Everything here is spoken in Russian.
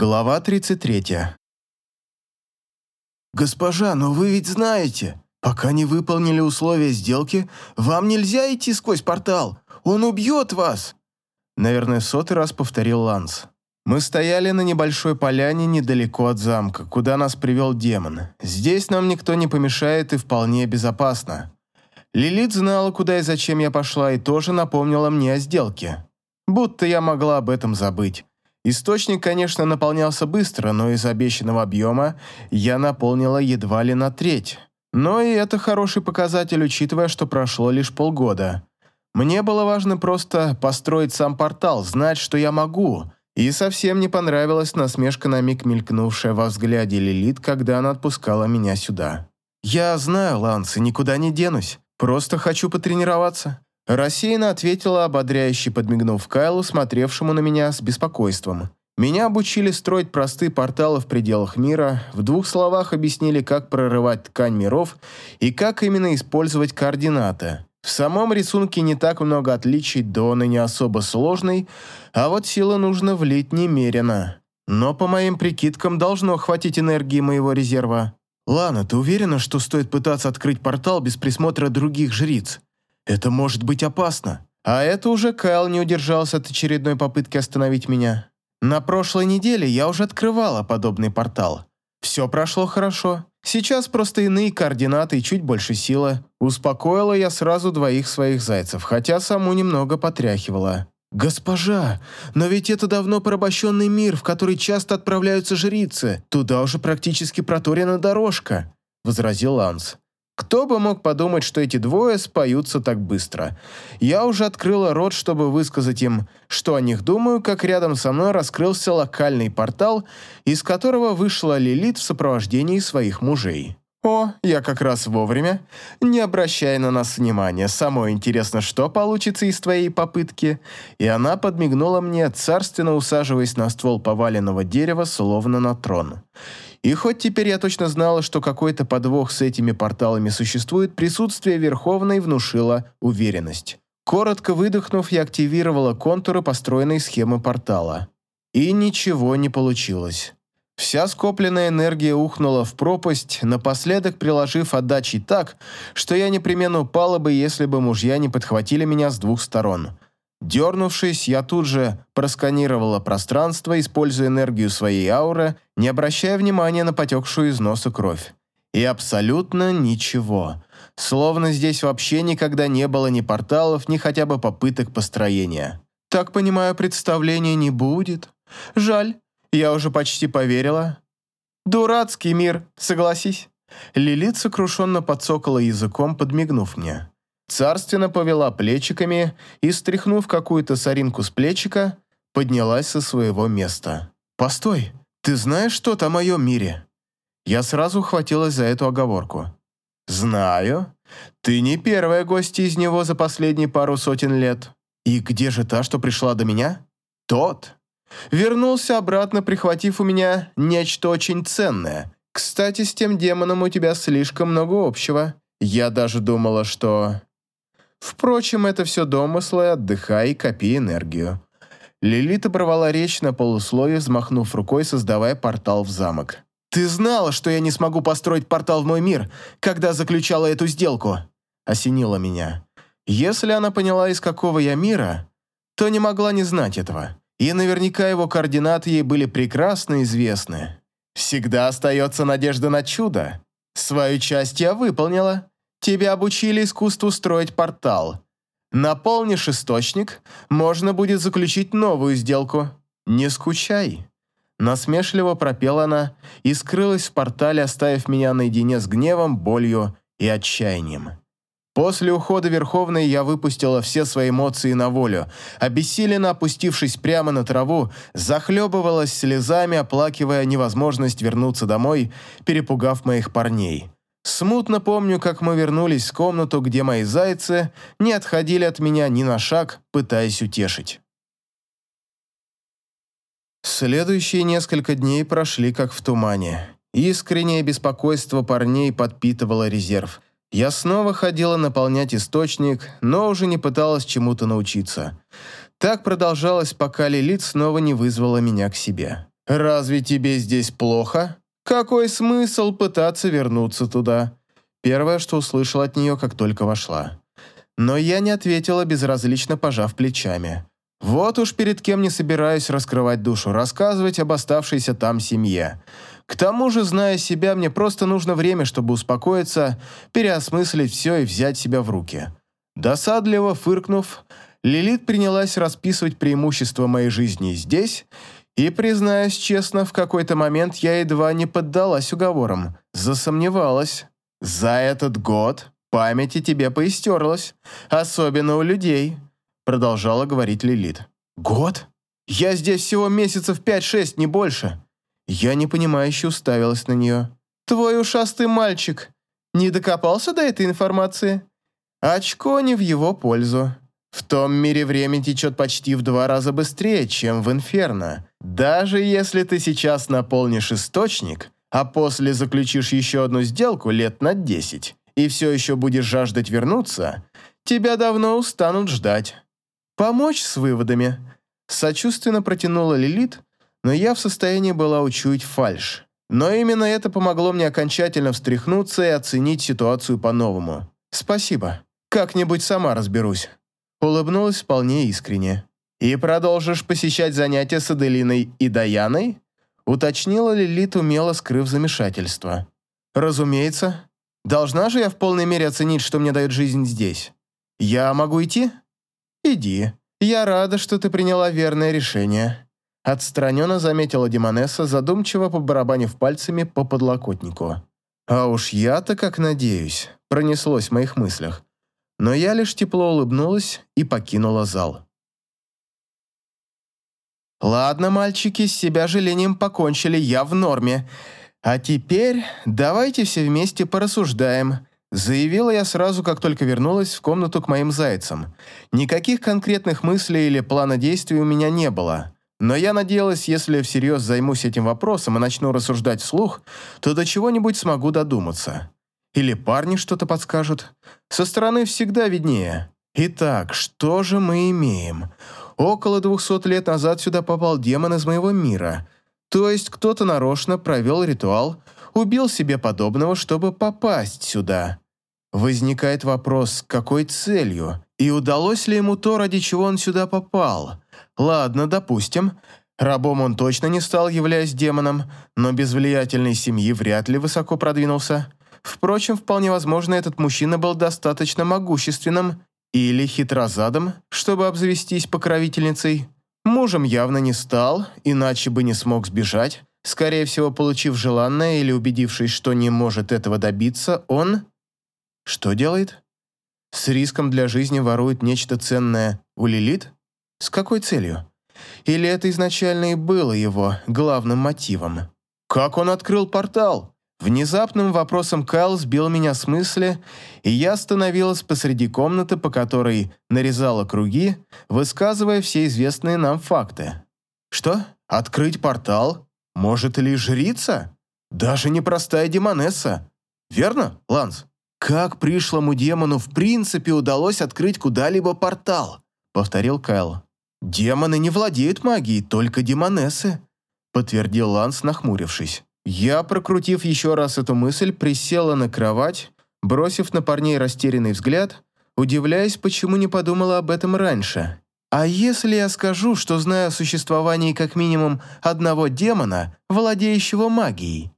Глава 33. «Госпожа, но вы ведь знаете, пока не выполнили условия сделки, вам нельзя идти сквозь портал. Он убьет вас!» Наверное, сотый раз повторил Ланс. Мы стояли на небольшой поляне недалеко от замка, куда нас привел демон. Здесь нам никто не помешает и вполне безопасно. Лилит знала, куда и зачем я пошла, и тоже напомнила мне о сделке. Будто я могла об этом забыть. Источник, конечно, наполнялся быстро, но из обещанного объема я наполнила едва ли на треть. Но и это хороший показатель, учитывая, что прошло лишь полгода. Мне было важно просто построить сам портал, знать, что я могу. И совсем не понравилась насмешка на миг мелькнувшая во взгляде Лилит, когда она отпускала меня сюда. «Я знаю, Ланс, и никуда не денусь. Просто хочу потренироваться. Рассеянно ответила, ободряюще подмигнув Кайлу, смотревшему на меня с беспокойством. Меня обучили строить простые порталы в пределах мира, в двух словах объяснили, как прорывать ткань миров и как именно использовать координаты. В самом рисунке не так много отличий, да он и не особо сложный, а вот силы нужно влить немерено. Но по моим прикидкам должно хватить энергии моего резерва. «Лана, ты уверена, что стоит пытаться открыть портал без присмотра других жриц?» Это может быть опасно. А это уже Кайл не удержался от очередной попытки остановить меня. На прошлой неделе я уже открывала подобный портал. Все прошло хорошо. Сейчас просто иные координаты и чуть больше силы. Успокоила я сразу двоих своих зайцев, хотя саму немного потряхивала. «Госпожа, но ведь это давно порабощенный мир, в который часто отправляются жрицы. Туда уже практически проторена дорожка», — возразил Ланс. Кто бы мог подумать, что эти двое споются так быстро. Я уже открыла рот, чтобы высказать им, что о них думаю, как рядом со мной раскрылся локальный портал, из которого вышла Лилит в сопровождении своих мужей. «О, я как раз вовремя. Не обращай на нас внимания. Самое интересно, что получится из твоей попытки». И она подмигнула мне, царственно усаживаясь на ствол поваленного дерева, словно на трон. И хоть теперь я точно знала, что какой-то подвох с этими порталами существует, присутствие Верховной внушило уверенность. Коротко выдохнув, я активировала контуры построенной схемы портала. И ничего не получилось. Вся скопленная энергия ухнула в пропасть, напоследок приложив отдачи так, что я непременно упала бы, если бы мужья не подхватили меня с двух сторон – Дернувшись, я тут же просканировала пространство, используя энергию своей ауры, не обращая внимания на потекшую из носа кровь. И абсолютно ничего. Словно здесь вообще никогда не было ни порталов, ни хотя бы попыток построения. Так понимаю, представления не будет. Жаль, я уже почти поверила. Дурацкий мир, согласись. Лилит сокрушенно подсокала языком, подмигнув мне. Царственно повела плечиками и, стряхнув какую-то соринку с плечика, поднялась со своего места. «Постой, ты знаешь что-то о моем мире?» Я сразу хватилась за эту оговорку. «Знаю. Ты не первая гостья из него за последние пару сотен лет. И где же та, что пришла до меня?» «Тот. Вернулся обратно, прихватив у меня нечто очень ценное. Кстати, с тем демоном у тебя слишком много общего. Я даже думала, что...» Впрочем, это все домыслы, отдыхай и копи энергию. Лилит оборвала речь на полусловие, взмахнув рукой, создавая портал в замок. «Ты знала, что я не смогу построить портал в мой мир, когда заключала эту сделку?» Осенила меня. Если она поняла, из какого я мира, то не могла не знать этого. И наверняка его координаты ей были прекрасно известны. Всегда остается надежда на чудо. Свою часть я выполнила. Тебя обучили искусству строить портал. Наполнишь источник, можно будет заключить новую сделку. Не скучай». Насмешливо пропела она и скрылась в портале, оставив меня наедине с гневом, болью и отчаянием. После ухода Верховной я выпустила все свои эмоции на волю. Обессиленно опустившись прямо на траву, захлебывалась слезами, оплакивая невозможность вернуться домой, перепугав моих парней. Смутно помню, как мы вернулись в комнату, где мои зайцы не отходили от меня ни на шаг, пытаясь утешить. Следующие несколько дней прошли как в тумане. Искреннее беспокойство парней подпитывало резерв. Я снова ходила наполнять источник, но уже не пыталась чему-то научиться. Так продолжалось, пока Лилит снова не вызвала меня к себе. «Разве тебе здесь плохо? Какой смысл пытаться вернуться туда?» Первое, что услышал от нее, как только вошла. Но я не ответила, безразлично пожав плечами. Вот уж перед кем не собираюсь раскрывать душу, рассказывать об оставшейся там семье. К тому же, зная себя, мне просто нужно время, чтобы успокоиться, переосмыслить все и взять себя в руки. Досадливо фыркнув, Лилит принялась расписывать преимущества моей жизни здесь, и, признаюсь честно, в какой-то момент я едва не поддалась уговорам, засомневалась. За этот год памяти тебе поистерлась, особенно у людей, продолжала говорить Лилит. Год? Я здесь всего месяцев пять-шесть, не больше. Я непонимающе уставилась на нее. Твой ушастый мальчик не докопался до этой информации? Очко не в его пользу. В том мире время течет почти в два раза быстрее, чем в Инферно. Даже если ты сейчас наполнишь источник, а после заключишь еще одну сделку лет на десять, и все еще будешь жаждать вернуться, тебя давно устанут ждать. Помочь с выводами? Сочувственно протянула Лилит, но я в состоянии была учуять фальш. Но именно это помогло мне окончательно встряхнуться и оценить ситуацию по-новому. Спасибо. Как-нибудь сама разберусь. Улыбнулась вполне искренне. «И продолжишь посещать занятия с Аделиной и Даяной?» Уточнила Лилит, умело скрыв замешательство. «Разумеется. Должна же я в полной мере оценить, что мне дает жизнь здесь. Я могу идти?» «Иди. Я рада, что ты приняла верное решение». Отстраненно заметила Демонесса, задумчиво побарабанив пальцами по подлокотнику. «А уж я-то как надеюсь», пронеслось в моих мыслях но я лишь тепло улыбнулась и покинула зал. «Ладно, мальчики, с себя жалением покончили, я в норме. А теперь давайте все вместе порассуждаем», заявила я сразу, как только вернулась в комнату к моим зайцам. Никаких конкретных мыслей или плана действий у меня не было. Но я надеялась, если всерьез займусь этим вопросом и начну рассуждать вслух, то до чего-нибудь смогу додуматься. Или парни что-то подскажут. Со стороны всегда виднее. Итак, что же мы имеем? Около двухсот лет назад сюда попал демон из моего мира. То есть кто-то нарочно провел ритуал, убил себе подобного, чтобы попасть сюда. Возникает вопрос, с какой целью? И удалось ли ему то, ради чего он сюда попал? Ладно, допустим. Рабом он точно не стал, являясь демоном, но без влиятельной семьи вряд ли высоко продвинулся. Впрочем, вполне возможно, этот мужчина был достаточно могущественным или хитрозадом, чтобы обзавестись покровительницей. Мужем явно не стал, иначе бы не смог сбежать. Скорее всего, получив желанное или убедившись, что не может этого добиться, он... Что делает? С риском для жизни ворует нечто ценное у Лилит? С какой целью? Или это изначально и было его главным мотивом? Как он открыл портал? Внезапным вопросом Кайл сбил меня с мысли, и я остановилась посреди комнаты, по которой нарезала круги, высказывая все известные нам факты. Что? Открыть портал? Может ли жрица? Даже непростая демонесса. Верно, Ланс? Как пришлому демону в принципе удалось открыть куда-либо портал? Повторил Кайл. Демоны не владеют магией, только демонессы, подтвердил Ланс, нахмурившись. Я, прокрутив еще раз эту мысль, присела на кровать, бросив на парней растерянный взгляд, удивляясь, почему не подумала об этом раньше. А если я скажу, что знаю о существовании как минимум одного демона, владеющего магией?